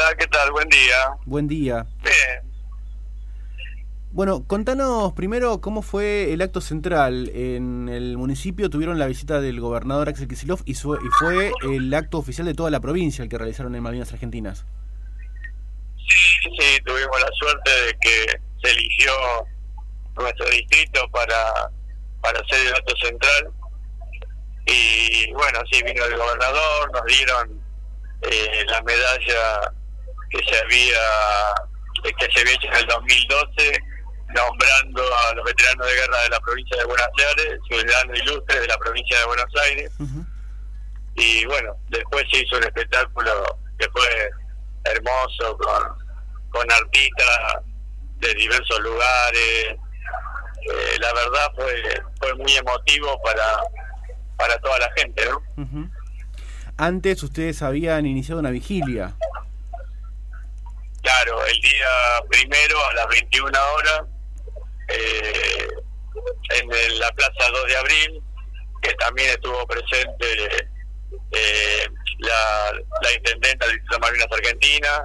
Hola, ¿qué tal? Buen día. Buen día. Bien. Bueno, contanos primero cómo fue el acto central. En el municipio tuvieron la visita del gobernador Axel Kicillof y, su- y fue el acto oficial de toda la provincia el que realizaron en Malvinas Argentinas. Sí, sí, tuvimos la suerte de que se eligió nuestro distrito para, para hacer el acto central. Y bueno, sí, vino el gobernador, nos dieron eh, la medalla que se había que se había hecho en el 2012 nombrando a los veteranos de guerra de la provincia de Buenos Aires, ciudadanos ilustres de la provincia de Buenos Aires. Ujú. y bueno, después se hizo un espectáculo que fue hermoso con, con artistas de diversos lugares. Eh, la verdad fue fue muy emotivo para para toda la gente, ¿no? Ujú. Antes ustedes habían iniciado una vigilia. El día primero a las 21 horas eh, en la Plaza 2 de Abril, que también estuvo presente eh, la, la intendenta del de Malvinas Argentina,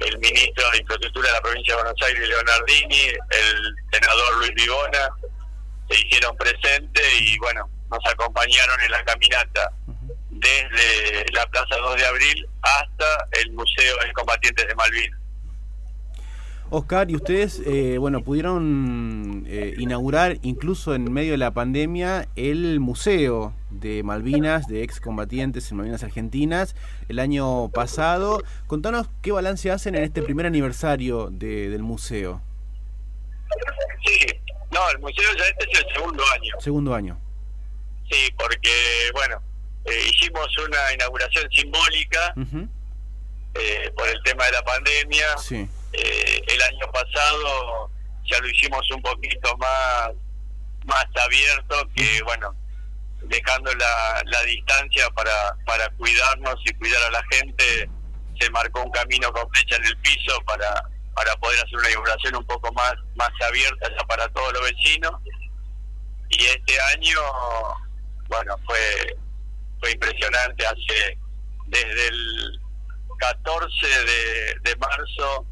el ministro de Infraestructura de la provincia de Buenos Aires, Leonardini, el senador Luis Vivona, se hicieron presentes y bueno, nos acompañaron en la caminata desde la Plaza 2 de Abril hasta el Museo de Combatientes de Malvinas. Oscar, y ustedes, eh, bueno, pudieron eh, inaugurar incluso en medio de la pandemia el Museo de Malvinas, de excombatientes en Malvinas Argentinas, el año pasado. Contanos qué balance hacen en este primer aniversario de- del museo, Sí, no, el museo ya este es el segundo año. segundo año. Sí, porque, bueno, eh, hicimos una inauguración simbólica eh, por el tema de la pandemia. Sí. Eh, el año pasado ya lo hicimos un poquito más, más abierto, que, bueno, dejando la, la distancia para, para cuidarnos y cuidar a la gente, se marcó un camino con flecha en el piso para, para poder hacer una inauguración un poco más, más abierta ya para todos los vecinos. Y este año, bueno, fue, fue impresionante. Hace desde el 14 de, de marzo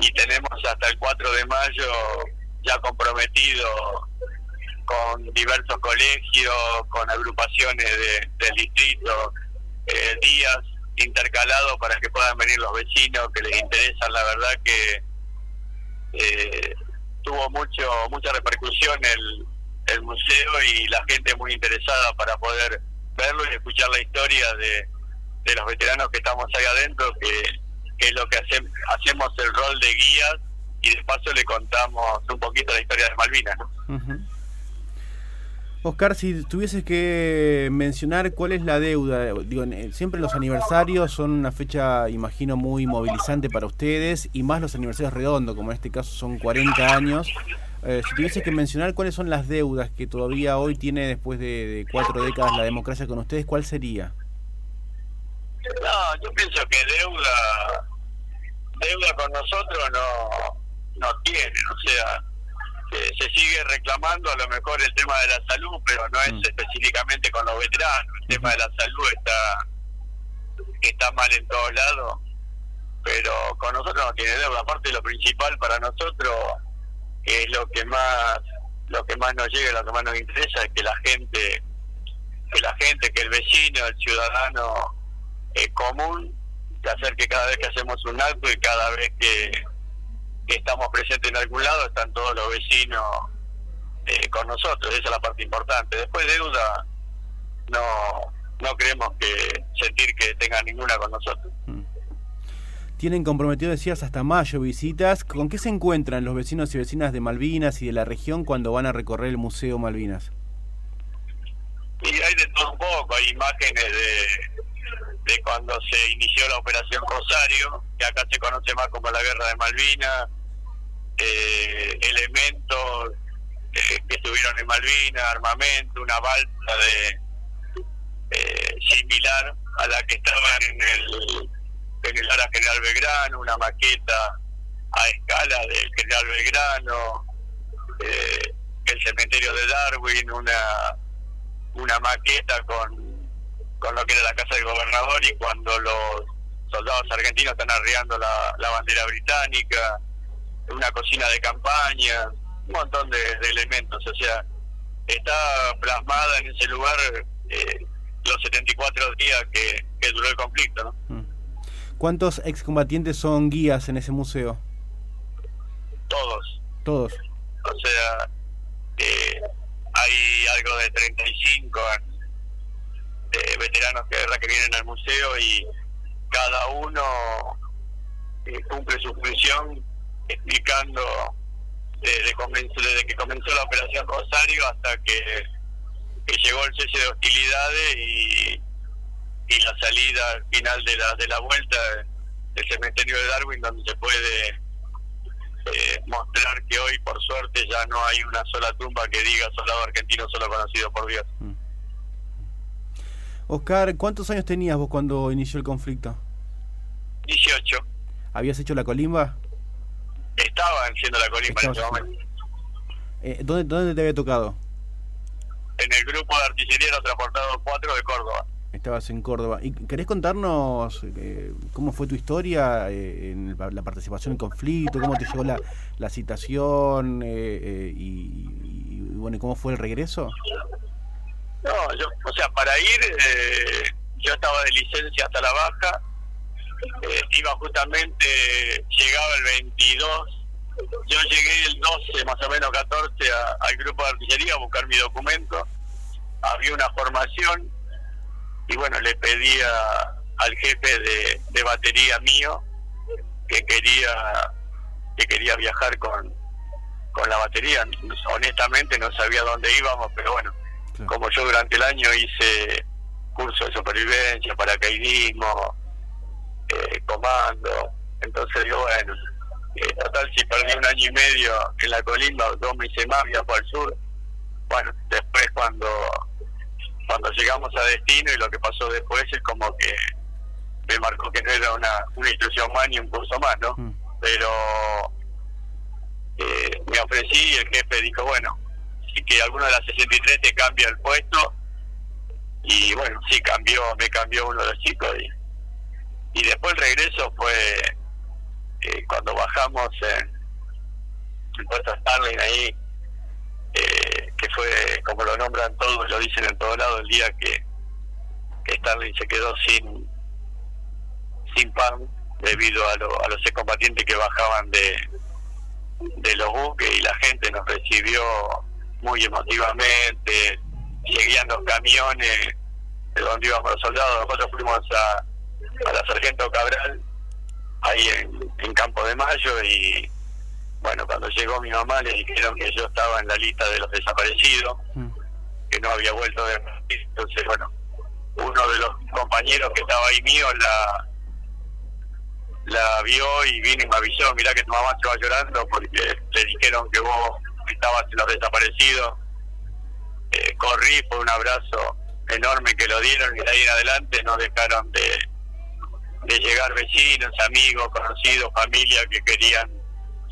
y tenemos hasta el 4 de mayo ya comprometido con diversos colegios, con agrupaciones de- del distrito, eh, días intercalados para que puedan venir los vecinos que les interesan. La verdad que eh, tuvo mucho mucha repercusión el, el museo y la gente muy interesada para poder verlo y escuchar la historia de, de los veteranos que estamos ahí adentro, que, que es lo que hacem- hacemos el rol de guías y de paso le contamos un poquito la historia de Malvinas. Oscar, si tuvieses que mencionar cuál es la deuda, digo, eh, siempre los aniversarios son una fecha, imagino, muy movilizante para ustedes y más los aniversarios redondos, como en este caso son 40 años. Eh, si tuvieses que mencionar cuáles son las deudas que todavía hoy tiene después de, de cuatro décadas la democracia con ustedes, ¿cuál sería? No, yo pienso que deuda deuda con nosotros no no tienen, o sea, eh, se sigue reclamando a lo mejor el tema de la salud, pero no es Mm. específicamente con los veteranos. El tema de la salud está está mal en todos lados, pero con nosotros no tiene deuda. Aparte, lo principal para nosotros que es lo que más lo que más nos llega, lo que más nos interesa es que la gente que la gente, que el vecino, el ciudadano eh, común de hacer que cada vez que hacemos un acto y cada vez que, que estamos presentes en algún lado están todos los vecinos eh, con nosotros, esa es la parte importante. Después deuda, no no creemos que sentir que tengan ninguna con nosotros. Mm. Tienen comprometido, decías, hasta mayo visitas. ¿Con qué se encuentran los vecinos y vecinas de Malvinas y de la región cuando van a recorrer el Museo Malvinas? Y hay de todo un poco, hay imágenes de, de cuando se inició la Operación Rosario, que acá se conoce más como la Guerra de Malvinas, eh, elementos eh, que estuvieron en Malvinas, armamento, una balsa de eh, similar a la que estaban en el, en el General Belgrano, una maqueta a escala del General Belgrano, eh, el cementerio de Darwin, una una maqueta con, con lo que era la casa del gobernador y cuando los soldados argentinos están arriando la, la bandera británica, una cocina de campaña, un montón de, elementos, o sea, está plasmada en ese lugar eh, los 74 días que, que duró el conflicto. ¿no? Mm. ¿Cuántos excombatientes son guías en ese museo? Todos. Todos. O sea, eh, hay algo de 35 eh, veteranos que, que vienen al museo y cada uno eh, cumple su función explicando desde, desde que comenzó la operación Rosario hasta que, llegó el cese de hostilidades y, y la salida final de la, de la vuelta del cementerio de Darwin donde se puede eh, mostrar que hoy por suerte ya no hay una sola tumba que diga soldado argentino solo conocido por Dios. Mm. Oscar, ¿cuántos años tenías vos cuando inició el conflicto? 18. ¿Habías hecho la colimba? Estaba haciendo la colimba en ese momento. Eh, ¿dónde, ¿Dónde te había tocado? En el grupo de artillería transportado 4 de Córdoba. Estabas en Córdoba. ¿Y querés contarnos eh, cómo fue tu historia eh, en la participación en conflicto? ¿Cómo te llegó la, la citación? Eh, y, y, bueno, ¿cómo fue el regreso? No, yo, o sea, para ir, yo estaba de licencia hasta la baja. iba justamente, llegaba el 22. Yo llegué el 12, más o menos 14, al grupo de artillería a buscar mi documento. Había una formación y bueno, le pedía al jefe de, batería mío que quería que quería viajar con, con la batería. Honestamente no sabía dónde íbamos, pero bueno, como yo durante el año hice curso de supervivencia, paracaidismo, eh, comando, entonces digo, bueno, eh, total si perdí un año y medio en la colimba, dos meses más viajo al sur. Bueno, después cuando cuando llegamos a destino y lo que pasó después es como que me marcó que no era una, una instrucción más ni un curso más, ¿no? Mm. Pero eh, me ofrecí y el jefe dijo, bueno, si que alguno de las 63 te cambia el puesto. Y bueno, sí, cambió, me cambió uno de los chicos. Y, y después el regreso fue eh, cuando bajamos en el puesto Starling ahí, eh, que fue, como lo nombran todos, lo dicen en todo lado, el día que, que Starling se quedó sin, sin pan debido a, a los excombatientes que bajaban de, de los buques y la gente nos recibió muy emotivamente, seguían los camiones de donde íbamos los soldados, nosotros fuimos a, a la Sargento Cabral, ahí en, en Campo de Mayo y bueno, cuando llegó mi mamá le dijeron que yo estaba en la lista de los desaparecidos, mm. que no había vuelto de entonces bueno, uno de los compañeros que estaba ahí mío la la vio y vino y me avisó, mirá que tu mamá va llorando porque le dijeron que vos estabas en los desaparecidos. Eh, corrí, fue un abrazo enorme que lo dieron y de ahí en adelante no dejaron de, de llegar vecinos, amigos, conocidos, familia que querían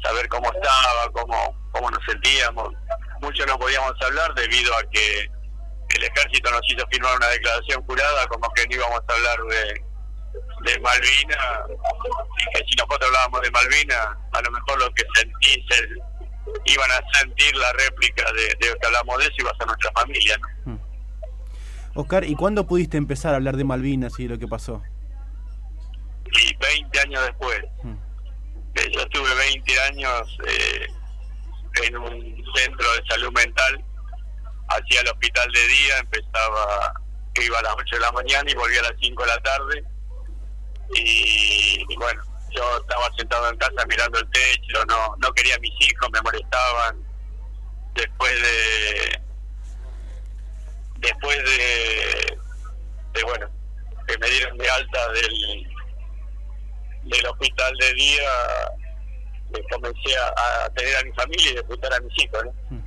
saber cómo estaba, cómo, cómo nos sentíamos. Mucho no podíamos hablar debido a que el ejército nos hizo firmar una declaración jurada como que no íbamos a hablar de, de Malvina y que si nosotros hablábamos de Malvina, a lo mejor lo que sentís iban a sentir la réplica de, de que hablamos de eso y iba a ser nuestra familia. ¿no? Hmm. Oscar, ¿y cuándo pudiste empezar a hablar de Malvinas y de lo que pasó? Y 20 años después. Hmm yo estuve 20 años eh, en un centro de salud mental, hacía el hospital de día, empezaba, iba a las 8 de la mañana y volvía a las 5 de la tarde. Y, bueno, yo estaba sentado en casa mirando el techo, no, no quería a mis hijos, me molestaban. Después de. Después de. de bueno, que me dieron de alta del del hospital de día comencé a, tener a mi familia y disfrutar a mis hijos. Hmm.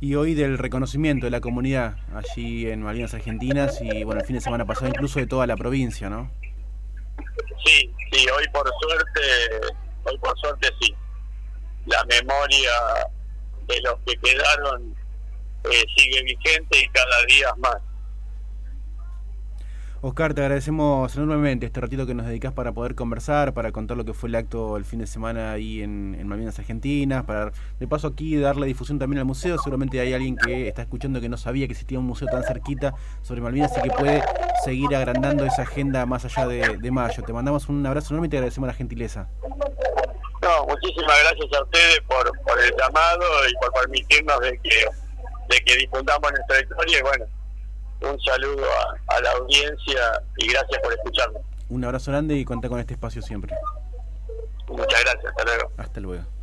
Y hoy del reconocimiento de la comunidad allí en Malvinas Argentinas y bueno, el fin de semana pasado incluso de toda la provincia, ¿no? Sí, sí, hoy por suerte, hoy por suerte sí. La memoria de los que quedaron eh, sigue vigente y cada día más. Oscar, te agradecemos enormemente este ratito que nos dedicas para poder conversar, para contar lo que fue el acto el fin de semana ahí en, en Malvinas Argentinas, para de paso aquí darle difusión también al museo. Seguramente hay alguien que está escuchando que no sabía que existía un museo tan cerquita sobre Malvinas y que puede seguir agrandando esa agenda más allá de, mayo. Te mandamos un abrazo enorme y te agradecemos la gentileza. No, muchísimas gracias a ustedes por, por el llamado y por permitirnos de que, de que difundamos nuestra historia y bueno un saludo a, la audiencia y gracias por escucharme. Un abrazo grande y cuenta con este espacio siempre. Muchas gracias, hasta luego. Hasta luego.